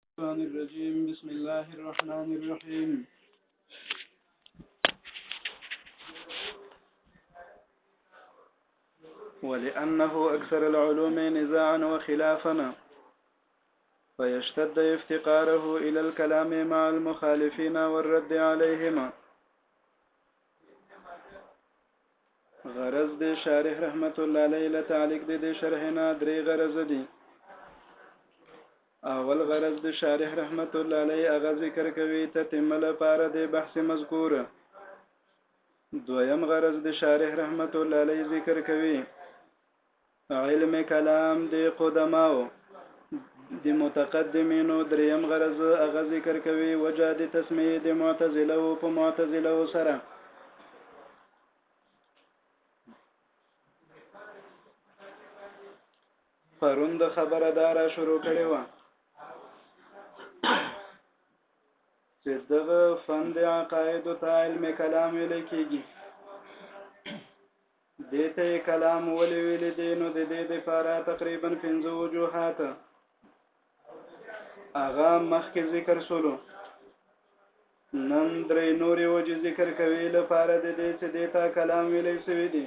الشيطان الرجيم بسم الله الرحمن الرحيم ولأنه أكثر العلوم نزاعا وخلافا فيشتد افتقاره إلى الكلام مع المخالفين والرد عليهما غرز دي شارح رحمة الله ليلة عليك دي, دي شرحنا دري غرز دي اول غرض د شارح رحمت الله علیه هغه ذکر کوي تتمه لپاره د بحث مذکور دویم غرض د شارح رحمت الله علیه ذکر کوي علم کلام د قدماو د متقدمینو دریم غرض هغه ذکر کوي وجه د تسمیه د معتزله او په معتزله سره پرون د خبره دا را شروع کړې وه چې دغه فن د عقایدو ته علم کلام ویل کېږي دې ته یې کلام ولې ویل دی نو د دې دپاره تقریبا پنځه وجوهات هغه مخکې ذکر سولو نن درې نورې وجې ذکر کوي لپاره د دې چې دې ته کلام ویلی سوی دی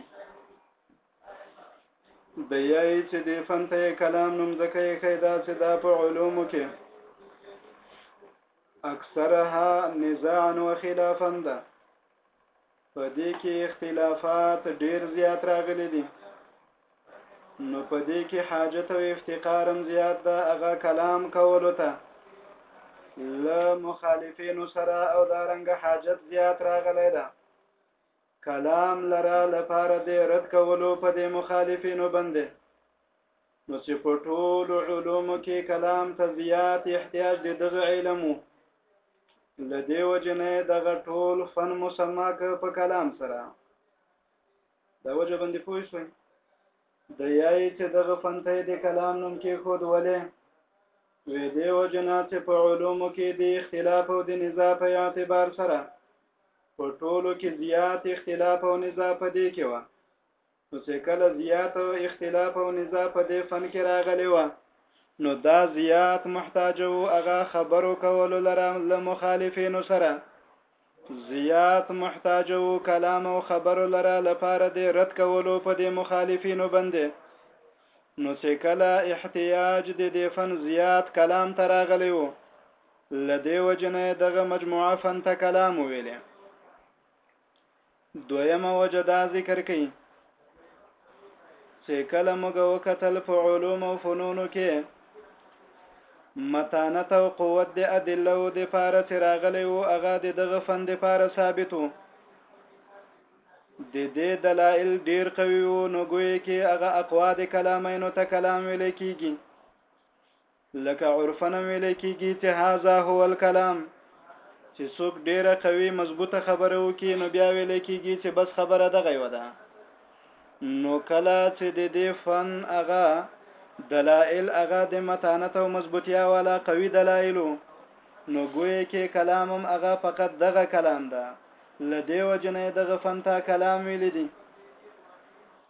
د یای چې د فن ته کلام نوم ځکه یې ښه دا چې دا په علومو کې اکثرها نزاعا و خلافا ده په دې کې اختلافات ډیر زیات راغلي دي نو په دې کې حاجت او افتقارم زیات ده هغه کلام کولو ته له مخالفینو سره او دارنګ حاجت زیات راغلی ده کلام لرا لپاره د رد کولو په دې مخالفینو باندې نو چې په ټولو علومو کې کلام ته زیات احتیاج د دغه علم وو له دې وجې نه دغه ټول فن مسما که په کلام سره دا وجه باندې پوه شوئ د یای چې دغه فن ته د کلام نوم کې خود ولې وې دې وجه نه چې په علومو کې د اختلاف او د نزاع په اعتبار سره په ټولو کې زیات اختلاف او نزاع په دې کې و نو چې کله زیات اختلاف او نزاع په دې فن کې راغلی و نو دا زیات محتاج وو هغه خبرو کولو لره له مخالفینو سره زیات محتاج وو کلام او خبرو لره لپاره د رد کولو په دې مخالفینو باندې نو چې کله احتیاج د دې فن زیات کلام تراغلی وو لدې وجه نه دغه مجموعه فن ته کلام ویلې دویمه وجه دا ذکر کړي چې کله موږ وکتل په علوم او فنونو کې متانت او قوت د ادله او د پاره چې راغلی وو هغه د دغه فن د پاره ثابتو د دې دلایل ډیر قوي وو نو ګوي کې هغه اقوا د کلامینو ته کلام ویل کیږي لکه عرفنا ویل کیږي چې هاذا هو الکلام چې څوک ډیره قوي مضبوطه خبره وکي نو بیا ویل کیږي چې بس خبره دغه یو ده نو کله چې د دې فن اغا دلائل اغا د متانت او مضبوطیا والا قوي دلائل نو ګویا کې کلامم اغا فقط دغه کلام ده لدی وجنه دغه فن ته کلام ویل دي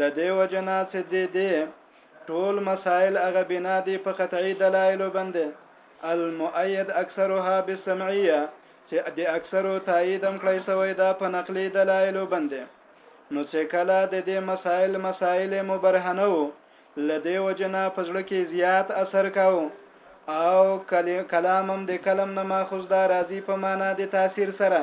لدې وجه نه چې دې دې ټول مسائل اغه بنا دي په قطعي دلایل باندې المؤید اکثرها بالسمعیه چې د اکثرو تایید هم کړی سوی دا په نقلي دلایل باندې نو چې کله د دې مسائل مسائل مبرهنه وو لدې وجنا پزړه کې زیات اثر کاو او کلامم د کلم نه ماخذ دا راضی په معنا د تاثیر سره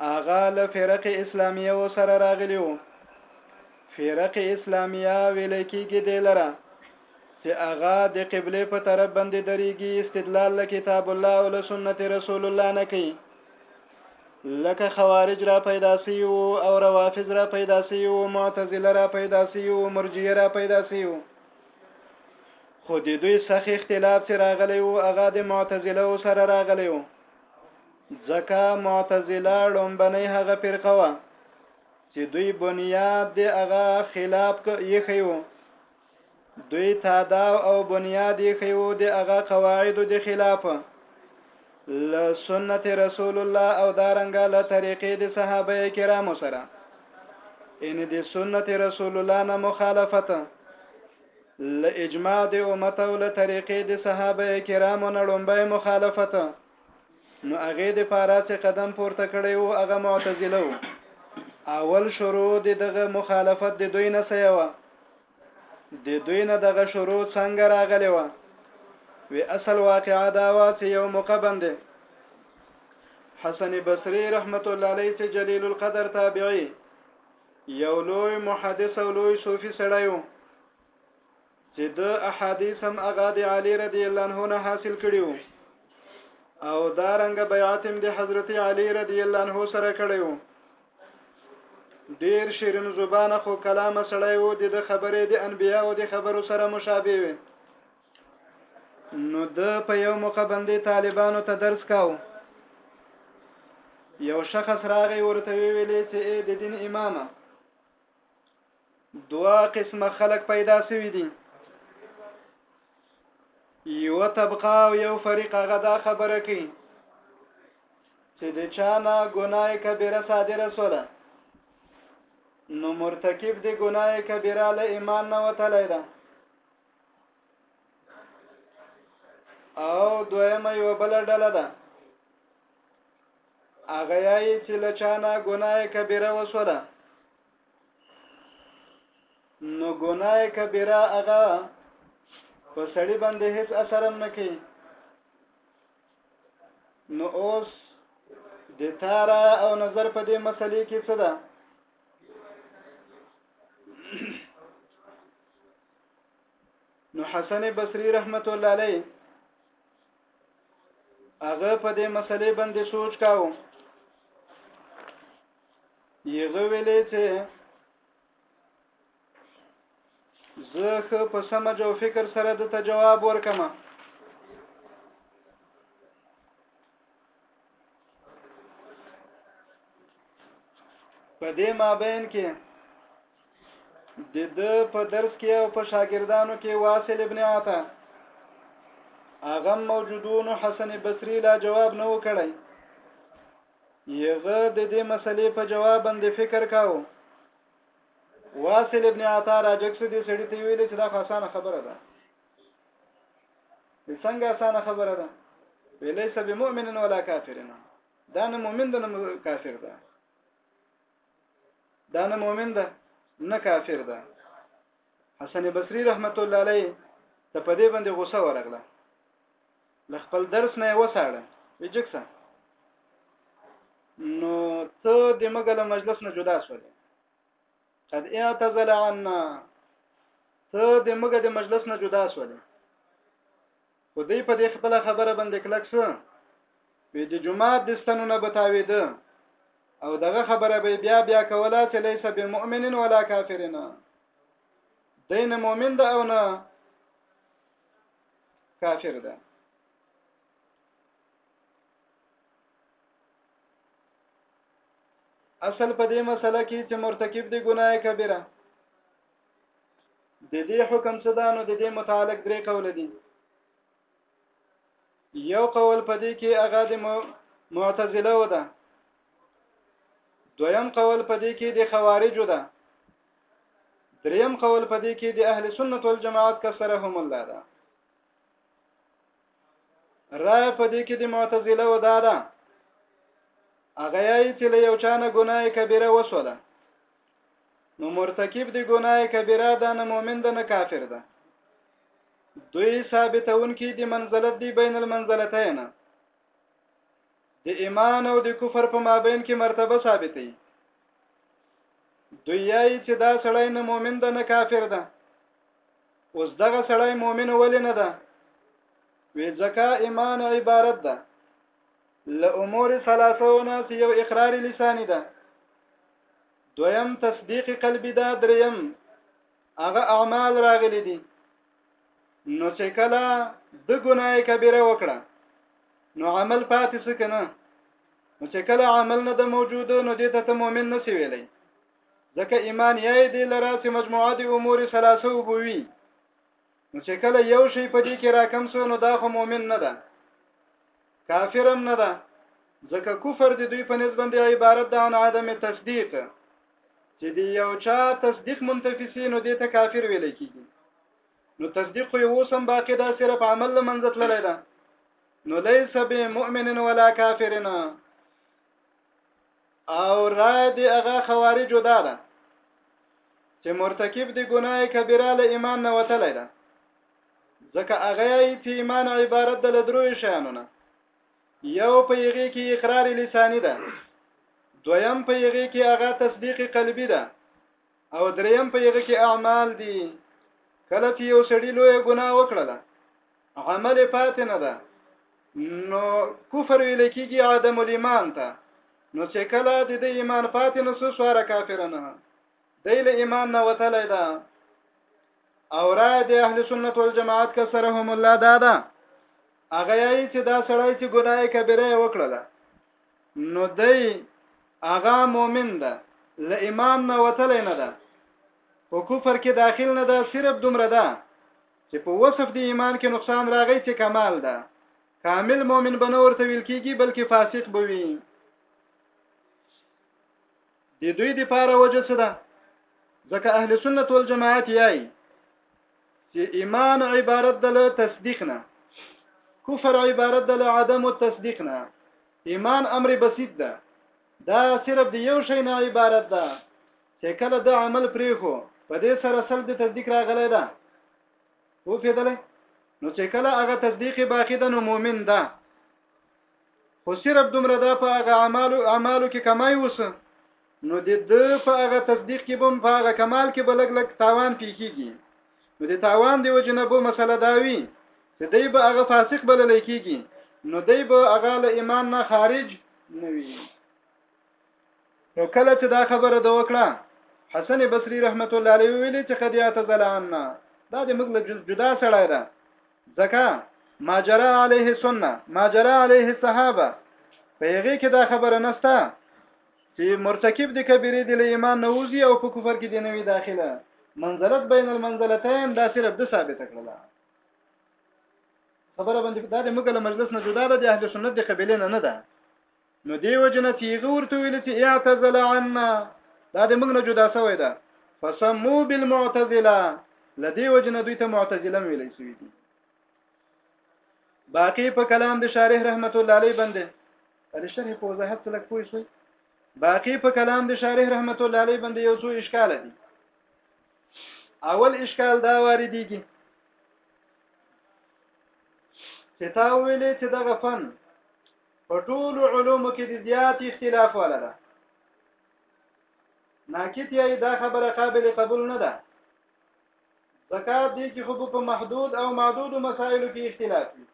هغه له فرق اسلامیه و سره راغلی وو فرق اسلامیه ویل کېږي دی لره چې هغه د قبله په طرف باندې درېږي استدلال له کتاب الله او له سنت رسول الله نه کوي لکه خوارج را پیدا سی او روافض را پیدا سی او معتزله را پیدا سی او مرجیه را پیدا سی خو د دوی سخت اختلاف سره راغلی او هغه د معتزله سره راغلی وو ځکه معتزله لومبنۍ هغه فرقه وه چې دوی بنیاد دی هغه خلاف یې خيو دوی تاداو او بنیاد یې خيو دی هغه قواعد دی خلاف ل سنت رسول الله او دارنګ ل طریقې د صحابه کرامو سره ان د سنت رسول الله نه مخالفت ل اجماع د امت او ل طریقې د صحابه کرامو نه لومبه مخالفت نو هغه د پاره چې قدم پورته کړي او هغه معتزله وو اول شروع د دغه مخالفت د دوی نه سیوا د دوی نه دغه شروع څنګه راغلی و وی اصل واقعا دا و چې یو موقع باندې حسن بصری رحمت الله علیه چې جلیل القدر تابعی یو لوی محدث او لوی صوفي سړی و چې د احادیث هم هغه د علی رضی الله عنه نه حاصل کړیو او دا رنګ بیعت هم د حضرت علی رضی الله عنه سره کړیو ډیر شیرین زبان خو کلام سړی وو د خبرې د انبیا او د خبرو سره مشابه وي نو د په یو موقع باندې طالبانو ته درس کاو یو شخص راغی ورته ویلې چې د دین امامه دوا قسمه خلق پیدا سوي دي یو طبقه او یو فریق هغه دا خبره کوي چې د چانه ګناه کبیره صادره سوله نو مرتکب د ګناه کبیره له ایمان نه وتلی ده او دویمه یو بل ډله ده هغه یې چې له چانه ګناه کبیره وسوله نو ګناه کبیره هغه په سړی باندې هیڅ اثر هم نه کوي نو اوس د تارا او نظر په دې مسلې کې څه ده نو حسن بصری رحمت الله علیه هغه په دې مسلې باندې سوچ کاوه یغه ویلې چې زه خو په سمج او فکر سره د ته جواب ورکم په دې مابین کې د د په درس کې او په شاګردانو کې واصل ابن عطا اغم موجودون حسن بصری لا جواب نه وکړی یزه د دې مسلې په جواب باندې فکر کاوه واصل ابن عطا راجک سو دې سړی ته ویل چې دا خاصانه خبره ده د څنګه اسانه خبره ده ویلیس بمؤمن ولا کافرنا دا نه مؤمن ده نه کافر ده دا نه مؤمن ده نه کافر ده حسن بصری رحمت الله علیه ته په دې باندې غوسه ورغله له خپل درس نه وساړه وجکسه نو ته د مګل مجلس نه جدا شولې قد اعتزل عنا ته د مګه د مجلس نه جدا شولې خو دې په دې خپل خبره باندې کلک سو وې د جمعه د ستنونه بتاوي ده او دغه خبره به بیا بیا کوله چې ليس بمؤمن ولا کافرنا دین مؤمن ده او نه کافر ده اصل په دې مسله کې چې مرتکب دی ګناه کبیره د دې حکم څه ده نو د دې متعلق درې قول دي یو قول په دې کې هغه د معتزله و ده دویم قول په دې کې د خوارج ده دریم قول په دې کې د اهل سنت والجماعت کسره هم الله ده رائے په دې کې د معتزله و دا ده هغه یې چې له یو چانه ګناه کبیره وسوله نو مرتکب د ګناه کبیره ده نه مؤمن ده نه کافر ده دوی ثابتون کې د منزلت دی بین المنزلتین د ایمان او د کفر په مابین کې مرتبه ثابتې دوی یې چې دا سړی نه مؤمن ده نه کافر ده اوس دغه سړی مؤمن ولې نه ده وی ځکه ایمان عبارت ده له امور ثلاثونه چې یو اقرار لسانی ده دویم تصدیق قلبی ده دریم هغه اعمال راغلي دي نو چې کله د ګناه کبیره وکړه نو عمل پاتې څه کنه نو چې کله عمل نه د موجود نو دې ته مؤمن نه سی ویلې ځکه ایمان یې دې لرا چې مجموعه د امور ثلاثه وبوي نو چې کله یو شی په دې کې راکم سو نو دا خو مؤمن نه ده کافرم نه ده ځکه کفر د دوی په نسبت عبارت ده عن عدم تصدیق چې دی یو چا تصدیق منتفی سي نو دې ته کافر ویل کیږي نو تصدیق خو یو سم باقی دا صرف عمل لمنځه تللی ده نو لیس به مؤمن ولا کافرن او را دی هغه خوارج جدا ده چې مرتکب دی ګناه کبیره له ایمان نه وتلی ده ځکه هغه یې چې ایمان عبارت ده له دروي شیانو نه یو په یغه کې اقرار لسانی ده دویم په یغه کې هغه تصدیق قلبی ده او دریم په یغه کې اعمال دي کله چې یو سړی لوی ګناه وکړله عمل پاتې نه ده نو کفر ویل کېږي عدم الایمان ته نو چې کله د دې ایمان پاتې نه سو سواره کافر نه دی له ایمان نه وتلی ده او را د اهل سنت والجماعت کا سره هم الله دادا دا هغه یې چې دا سړی چې ګناه کبیره یې وکړله نو دی هغه مؤمن ده له ایمان نه وتلی نه ده او کفر کې داخل نه ده صرف دومره ده چې په وصف د ایمان کې نقصان راغی چې کمال ده کامل مؤمن بنه ورته ویل کیږي بلکې فاسق بوي د دوی د پاره وجه څه ده ځکه اهل سنت والجماعت یای چې ایمان عبارت ده له تصدیق نه کفر عبارت ده له عدم التصدیق نه ایمان امر بسيط ده دا صرف د یو شی نه عبارت ده چې کله د عمل پرې خو په دې سره سل د تصدیق راغلی ده او فیدلې نو چې کله هغه تصدیق باقی ده نو مؤمن ده خو صرف دومره دا په هغه اعمالو اعمالو کې کمای وسه نو د د په هغه تصدیق کې بم په هغه کمال کې بلګ لګ تاوان پیخیږي نو د تاوان دی وجنبو مسله داوي چې دی به هغه فاسق بلل کیږي نو دی به هغه له ایمان نه خارج نه وي نو کله چې دا خبره د وکړه حسن بصري رحمت الله علیه ویلي چې قد اعتزل عنا دا د موږ له جدا سړی ده ځکه ما جرى عليه سنه ما جرى عليه الصحابه په هغه کې دا خبره نسته چې مرتکب د کبیره د ایمان نوځي او په کفر کې دی نوې داخله منزلت بین المنزلتین دا صرف د ثابت کړل خبره باندې دا د موږ له مجلس نه جدا ده د اهل سنت د قبيله نه نه ده نو دی وجنه چې هغه ورته ویل چې اعتزل عنا دا د موږ نه جدا شوی ده فسمو بالمعتزله لدی وجنه دوی ته معتزله ویل شي دي باقی په کلام د شارح رحمت الله علیه باندې د شرح په وضاحت سره کوی شو باقی په کلام د شارح رحمت الله علیه باندې یو څو اشکال دي اول اشکال دا واردېږي چې تا ویلې چې دغه فن په ټول علوم کې د زیات اختلاف ولا ده ناکیت یې دا خبره قابل قبول نه ده زکات دي چې خو په محدود او معدود مسایلو کې اختلاف وي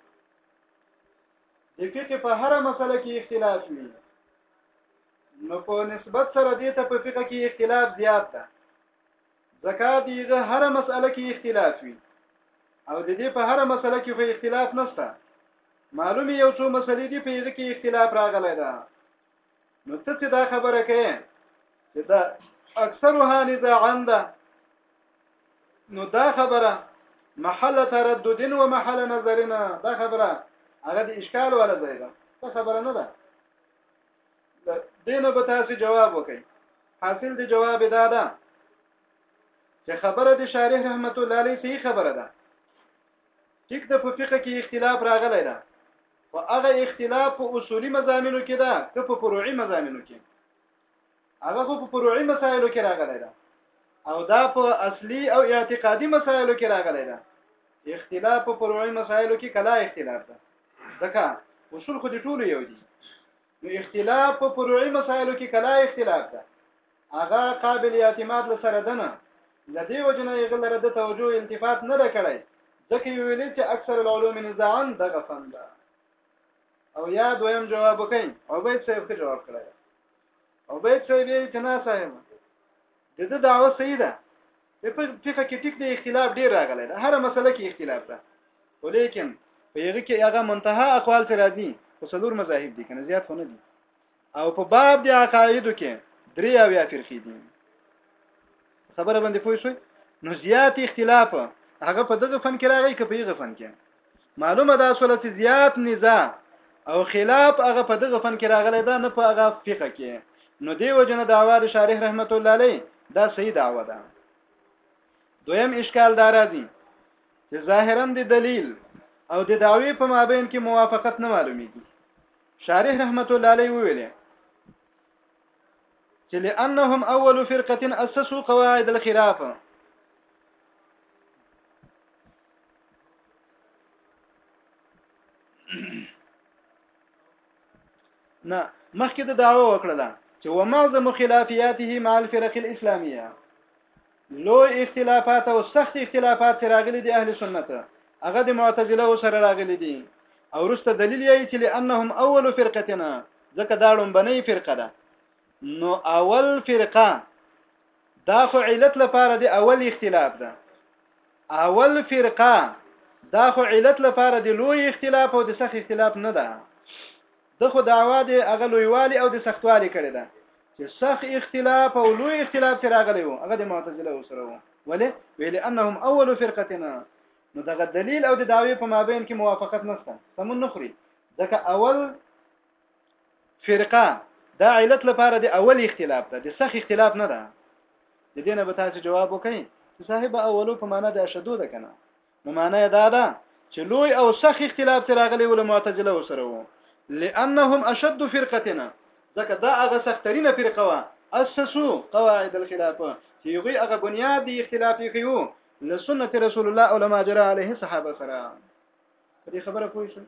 د فقه په هر مسله کې اختلاف وي نو په نسبت سره دې ته په فقه کې اختلاف زیات ده ځکه دیغه هر مسأله کې اختلاف وي او د دې په هر مسله کې خو اختلاف نشته معلومه یو څو مسلې دی په یغه کې اختلاف راغلی ده نو ته څه دا خبره کوي چې دا اکثرها نزاعا ده نو دا خبره محل تردد و محل نظرنا دا خبره هغه د اشکال ولا ځای ده دا خبره نه ده دینه به تاسو جواب وکړئ حاصل د جواب دا ده چې خبره د شارح رحمت الله علیه صحیح خبره ده ټیک د په فقه کې اختلاف راغلی ده او هغه اختلاف په اصولي مزامینو کې ده که په فروعي مزامینو کې هغه خو په فروعي مسایلو کې راغلی ده او دا په اصلي او اعتقادي مسایلو کې راغلی ده اختلاف په فروعي مسایلو کې کلا اختلاف ده ځکه اصول خو د ټولو یو دي نو اختلاف په فروعي مسایلو کې کلا اختلاف ده هغه قابل اعتماد لسره دنه لدی وجنه یې غلره د توجه التفات نه کړی ځکه یې ویلي چې اکثر العلوم نزاعا دغه فن ده او یا دویم جواب وکړي او به صاحب ته جواب کړی او به صاحب یې چې نه صاحب د دې دعوه صحیح ده په فقه کې ټیک دی اختلاف ډیر راغلی ده هر مسله کې اختلاف ده ولیکن په یغه کې هغه منتها اقوال سره دي خو څلور مذاهب دي کنه زیات خو نه دي او په باب د عقایدو کې درې او یا فرقې دي خبره باندې پوه شئ نو زیات اختلاف هغه په دغه فن کې راغی که په یغه فن کې معلومه دا سول چې زیات نزاع او خلاف هغه په دغه فن کې راغلی دا نه په هغه فقه کې نو دی وجنه دعوا د شارح رحمت الله علیه دا صحیح دعوا ده دویم اشکال دا راځي چې ظاهرا د دلیل او د دعوی په مابین کې موافقت نه معلومیږي شارح رحمت الله علیه ویل چې لانهم اول فرقه اسسوا قواعد الخلافه نه مخکې د داوا وکړه چې ومعظم خلافیاته مع الفرق الاسلامیه لو اختلافات او سخت اختلافات چې راغلي دي اهل سنت هغه د معتزله سره راغلي دي او رسته دلیل یې چې لانهم اول فرقتنا ځکه دا لومبنۍ فرقه ده نو اول فرقه دا خو علت لپاره دی اول اختلاف ده اول فرقه دا خو علت لپاره دی لوی اختلاف او د سخت اختلاف نه ده د خو دعوا دی هغه لویوالي او د سختوالي کړي ده چې سخت اختلاف او لوی اختلاف چې راغلی وو هغه د معتزله سره وو ولې ویل انهم اول فرقتنا نو دغه دلیل او د داوی په مابین کې موافقت نشته سمون نخري ځکه اول فرقه دا علت لپاره د اول اختلاف ده د سخ اختلاف نه ده د دینه به تاسو جواب وکئ چې صاحب اولو په معنا د اشدو ده کنه نو معنا دا ده چې لوی او سخ اختلاف تر اغلی ول معتزله وسره وو لانهم اشد فرقتنا ځکه دا هغه سخترینه فرقه وا اسسو قواعد الخلاف چې یوغي هغه بنیاد دی اختلاف یې کیو لسنت رسول الله علماء جرا علیه صحابه سره دې خبره پوه شئ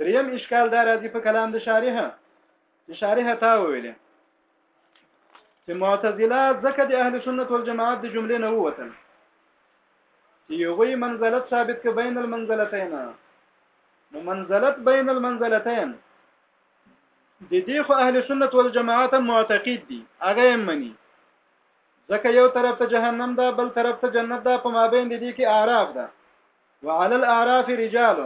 دریم اشکال دا راځي په کلام د شارحه چې شارحه تا ویلې چې معتزله ځکه د اهل سنت والجماعت د جملې نه ووتل چې یوې منزلت ثابت ک بین المنزلتین نو منزلت بین المنزلتین د دې خو اهل سنت والجماعت معتقد دي هغه مني ځکه یو طرف ته جهنم ده بل طرف ته جنت ده په مابین د دې کې اعراف ده وعلى الاعراف رجال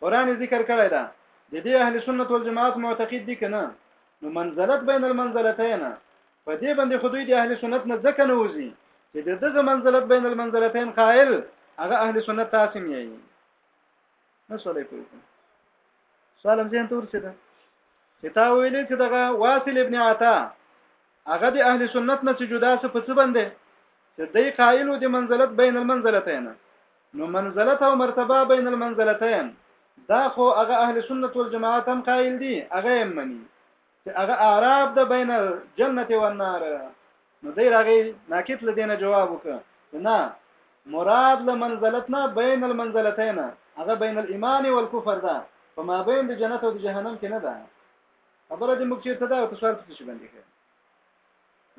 قران ذکر کړی دا د دې اهل سنت والجماعت معتقد دي کنه نو منزلت بین المنزلتین په دې باندې خدای د اهل سنت نه ځکه نه وځي چې د دغه منزلت بین المنزلتین قائل هغه اهل سنت تاسو یې نه سولې کوي سوال هم ځین تور څه ده چې تا ویلې چې دغه واصل ابن عطا هغه د اهل سنت نه چې جدا څه په څه باندې چې دی قائل د منزلت بین المنزلتین نو منزلت او مرتبه بین المنزلتین دا خو هغه اهل سنت والجماعت هم قائل دي هغه هم مني چې هغه اعراب د بین الجنت و النار نو دی راغی ناکیت لدینه جواب وکړه نه مراد له منزلتنا بین المنزلتین هغه بین الايمان والكفر ده په ما بین د جنت او د جهنم کې نه ده خبره دې موږ چیرته ده او تاسو ورته څه باندې کوي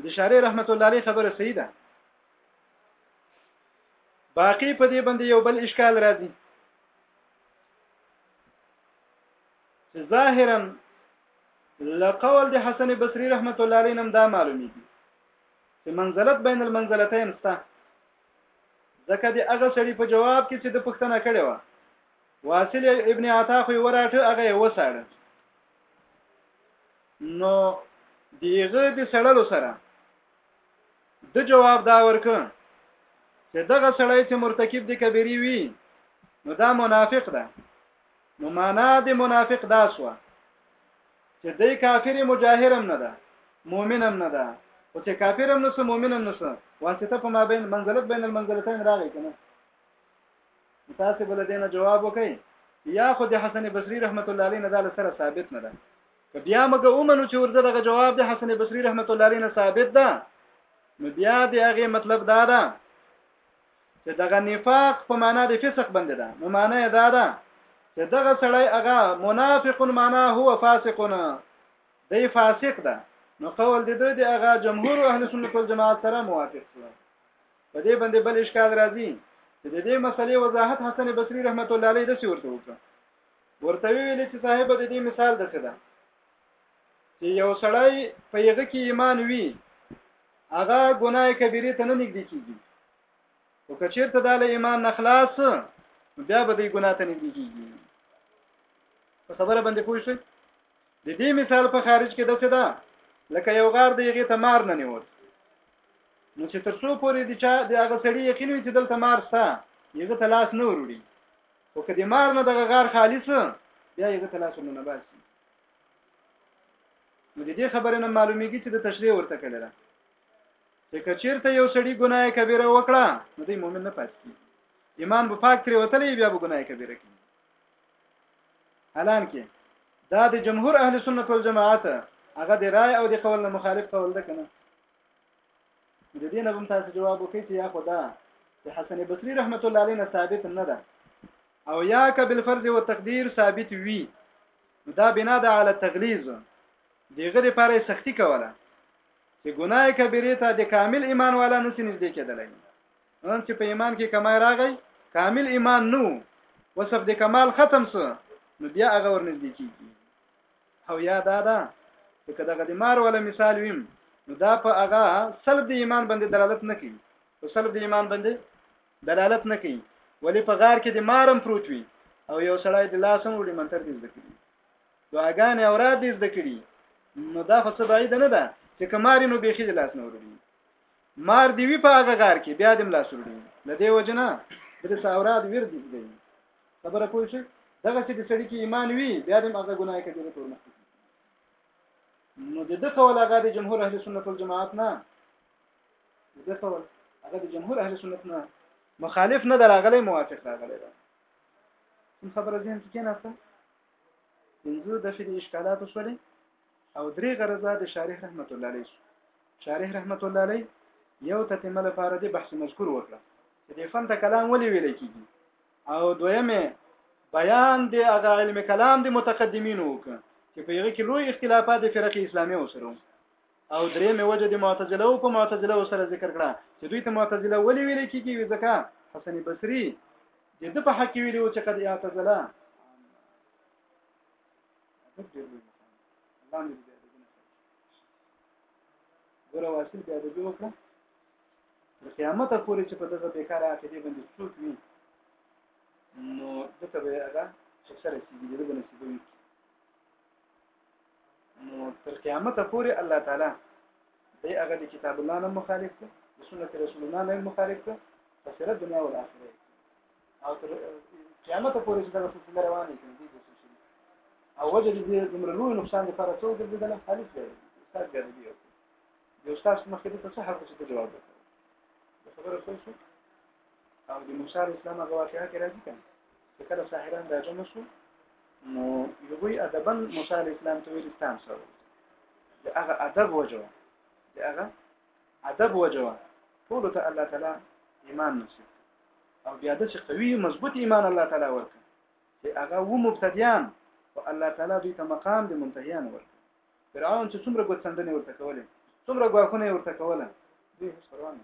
د شارع رحمت الله علیه خبره صحیح ده باقی په دې باندې یو بل اشکال راځي ظاهرا لقول د حسن بصری رحمت الله علیه نم دا معلومیږي چې منزلت بین المنزلتین ستا ځکه د هغه سړي په جواب کې چې د پښتنه کړي و واصل ابن عطا خو وراټه هغه وساړه نو دیغه د سړلو سره د جواب دا ورک چې دغه سړی چې مرتکب د کبیری وي نو دا منافق ده نو معنا د منافق دا سوه چې دی کافر مجاهرم نه ده مؤمنم نه ده او چې کافرم نه سه مؤمنم نه سه واسطه په مابین منزلت بین المنزلتین راغی کنه تاسو بل دینه جواب وکئ یا خو د حسن بصری رحمت الله علیه نه دال سره ثابت نه ده که بیا موږ اومنو چې ورته دغه جواب د حسن بصری رحمت الله علیه نه ثابت ده نو بیا د هغه مطلب دا ده چې دغه نفاق په معنا د فسق باندې ده نو معنا یې دا ده چې دغه سړی هغه منافق معنا هو فاسق دی فاسق ده نو قول د دوی د هغه جمهور اهل سنت والجماعت سره موافق دی په دې باندې بل اشکال راځي چې د دې مسلې وضاحت حسن بصري رحمت الله علیه د څور ته وکړه ورته ویل چې صاحب د دې مثال د څه ده چې یو سړی په یغه کې ایمان وي هغه ګناه کبیره ته نه نږدې کیږي او کچیرته د ایمان نه خلاص بیا به دې ګناه ته نږدې کیږي په خبره باندې پوه شئ د دې مثال په خارج کې داسې ده لکه یو غار د یغه ته مار نه نیوت نو چې تر څو پورې د چا د هغه سړی یقین وي چې دلته مار شته یغه ته لاس نه وروړي او کدی مار نه دغه غار خالص بیا یغه ته لاس نه باسي نو د دې خبرې نه معلومیږي چې د تشریح ورته کړی ده چې کچیرته یو سړی ګناه کبیره وکړه نو دی مؤمن نه پاتې کیږي ایمان به پاک ترې وتلی بیا به ګناه کبیره کوي الان کې دا د جمهور اهل سنت والجماعت هغه د رائے او د قول نه مخالف قول ده کنه د دې نه هم تاسو جواب وکړئ چې یا خدا د حسن بصری رحمت الله علیه ثابت نه ده او یا ک بالفرض والتقدیر ثابت وی نو دا بنا د علی تغلیظ دیغه لپاره سختی کوله چې ګناه کبیره ته د کامل ایمان والا نسی نږدې کېدلای نن چې په ایمان کې کمای راغی کامل ایمان نو وصف د کمال ختم سو نو بیا هغه ورنږدې کیږي او یا دا دا چې کله د مار ولا مثال ویم نو دا په هغه سلب د ایمان باندې دلالت نه کوي او سلب د ایمان باندې دلالت نه کوي ولی په غار کې د مارم پروت وي او یو سړی د لاسم وړي منتر دې زده کړي دعاګانې او رات دې زده کړي نو دا خو څه بعید نه ده چې کماري نو بيخي د لاس نه وړي مار دی وی په هغه غار کې بیا دم لاس وړي لدی وجنه د ساوراد ورد دی خبره پوه شئ دغه چې د سړی کې ایمان وي بیا د هغه ګناه کبیره تور نه نو د دغه ولاغه د جمهور اهل سنت والجماعت نه د قول هغه د جمهور اهل سنت نه مخالف نه دراغلی موافق راغلی دا څه خبره ذهن کې نه اصلا پنځه د فل اشکالات وسولې او درې غرضه د شارح رحمت الله علیه شارح رحمت الله علیه یو تتمه لپاره د بحث مذکور وکړه د فن ته کلام ولې ویل کیږي او دویمه بیان د هغه علم کلام د متقدمینو وکړه چې په هغه کې لوی اختلافات د فرقې اسلامي وسره او درې مې وجه د معتزله او په معتزله سره ذکر کړه چې دوی ته معتزله ولې ویل کیږي وی ځکه حسن بصری د د په حق ویلو چې قد اعتزله الله مې دې ګوره واصل بیا دې وکړه د قیامت پورې چې په دغه بیکاره عقیده باندې څوک وي نو دته به هغه چې سره سیدي دې باندې سیدي نو تر قیامت پورې الله تعالی دی هغه د کتاب الله نه مخالف دی د سنت رسول الله نه مخالف دی خسرت دنیا او آخرت او تر قیامت پورې چې دا سلسله روانه کړي دي او وجه دې دومره لوی نقصان لپاره څو د دې نه خالص دی استاد ګرځي یو د استاد مخې ته څه حق څه جواب ده خبره څه شو او د موسی اسلام هغه واقعیا کې راځي کنه کله ساحران دا جمع شو نو یوی ادبا موسی علی السلام ته ویل تام سره د هغه ادب وجو د هغه ادب وجو ټول ته الله تعالی ایمان نصیب او بیا د قوي مضبوط ایمان الله تعالی ورک چې هغه و مبتدیان او الله تعالی دوی ته مقام د منتهیان ورک فرعون چې څومره ګوتندنې ورته کولې څومره غواخونه ورته کوله دوی هیڅ پروا نه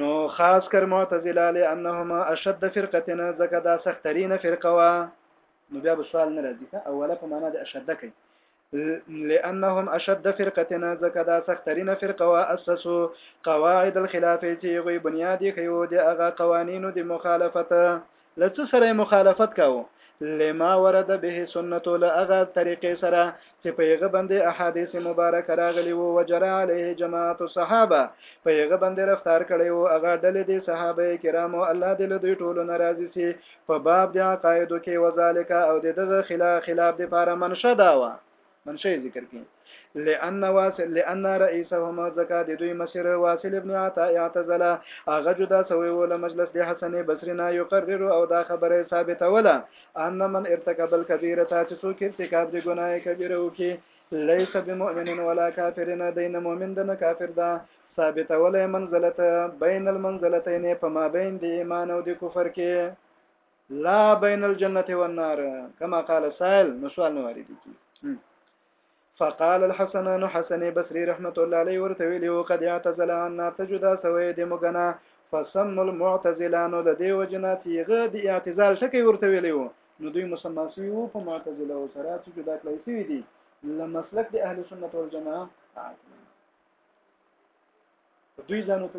نو خاص کر معتزله لانهما اشد فرقتنا زکه دا سخترینه فرقه وا نو بیا به سوال نه راځي که اوله په معنا د اشد کوي لانهم اشد فرقتنا زکه دا سخترینه فرقه وا اسسو قواعد الخلاف چې غوي بنیاد یې خيو د هغه قوانینو د مخالفت له څه سره مخالفت کاوه لما ورد به سنت له هغه طریقې سره چې په هغه باندې احادیث مبارک راغلي وو وجرا علیه جماعت الصحابه په هغه باندې رفتار کړي وو هغه ډلې دي صحابه کرامو الله دې له دوی ټولو ناراضي سي په باب د عقایدو کې وذالک او د دغه خلاف خلاف د پاره منشه داوه منشه ذکر کی لئن واصل لئن رئیسهم زکا د دوی مسیر واصل ابن عطاء اعتزل اغه جدا سوی ول مجلس د حسن بصری نه یقرر او دا خبره ثابت ولا ان من ارتكب الكبيره چې څوک ارتکاب د ګناه کبیره وکي ليس بمؤمن ولا كافر نه دین مؤمن د نه کافر ده ثابت ولا منزلته بین المنزلتین په ما بین د ایمان او د کفر کې لا بین الجنه والنار کما قال سائل نو سوال نه وارد کی فقال الحسن انه حسن بصري رحمت الله عليه ورته ویلو قد اعتزل عن نار تجدا سوي د مغنا فسم المعتزلان د دې وجنا چې غ د اعتزال ټکی ورته ویلو نو دوی مسما سي وو په معتزله او سره چې جدا کړی سي دي لمسلک د اهل سنت والجماعه دوی ځانو ته